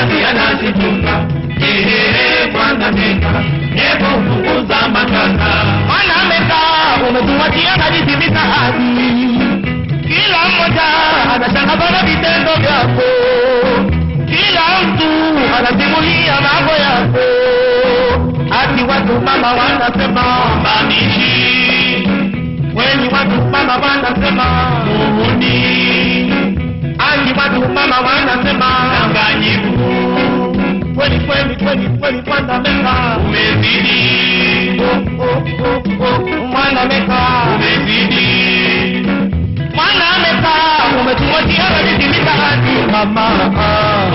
kwanza pia nazichunga jehehe kwanza menga nepo kupunguza matanga wanameka umetuwatia najitimiza hadi kila mmoja anashanga vitendo vyako. Kila mtu anasimulia mambo yako. Hati watu mama wanasema bamishi weni watu mama wanasema muhuni watu mama wanasema danganyifu, kweli kweli kweli kweli kwanza meka. Umezidi, oh, oh, oh, oh, mwana meka. Umezidi, mwana meka. Umetumotia badilimika hadi mama ah.